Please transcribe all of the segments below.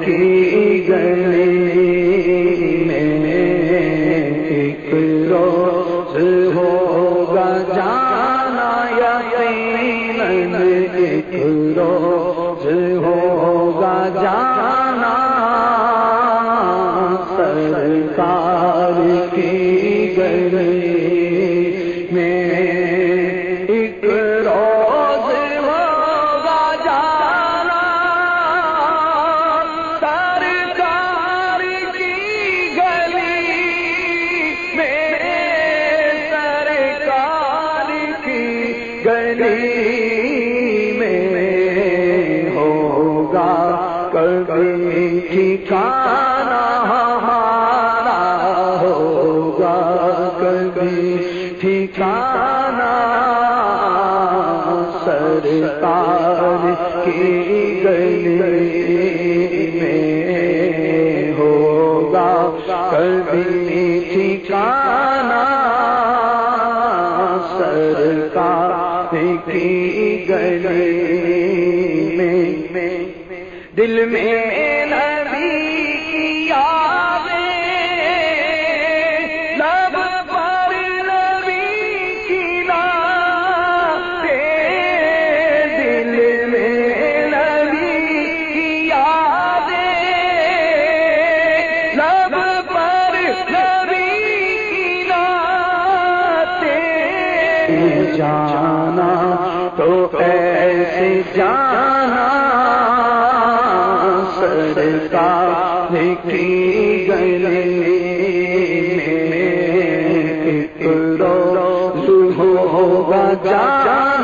کی گلی میں ایک روز ہوگا جانا یقیناً ایک روز ہوگا کبھی ٹھکانا سرکار کی گلی میں ہوگا۔ کبھی ٹھکانا سرکار کی گلی میں۔ دل میں تو ایسے جانا سرکار کی گلی میں رو ہوگا جانا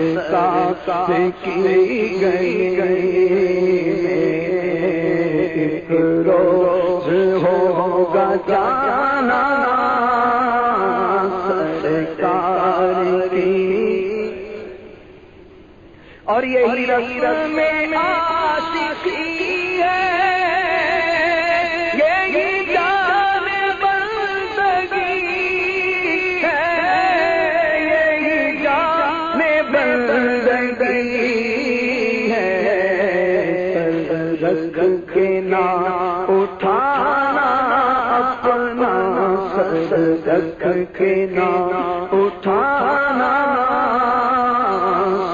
سرکار کی گئی گئی روز ہوگا جانا سرکار کی۔ اور یہی رسم میں کے اٹھانا اپنا سر کے نام اٹھانا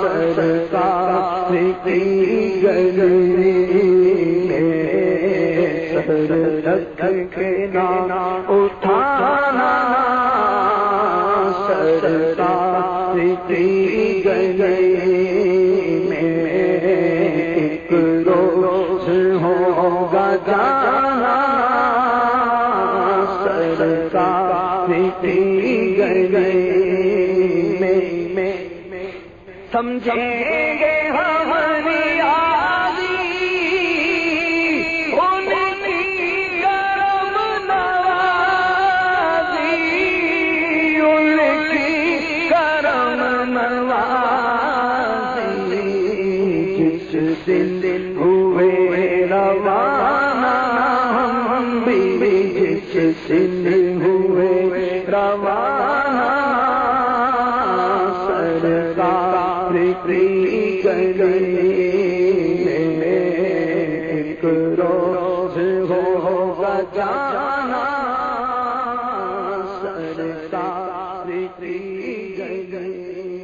سرکار کی گلی میں سر کے نام اٹھانا سرکار کی گلی سرکار میں سمجھیں گے ہم نیازی ان کی کرم نوازی، ان کی کرم نوازی۔ جس ہوئے روانہ ہم بھی، جس ہوئے روانہ سرکار کی گلی میں ایک روز ہوگا جانا سرکار کی گلی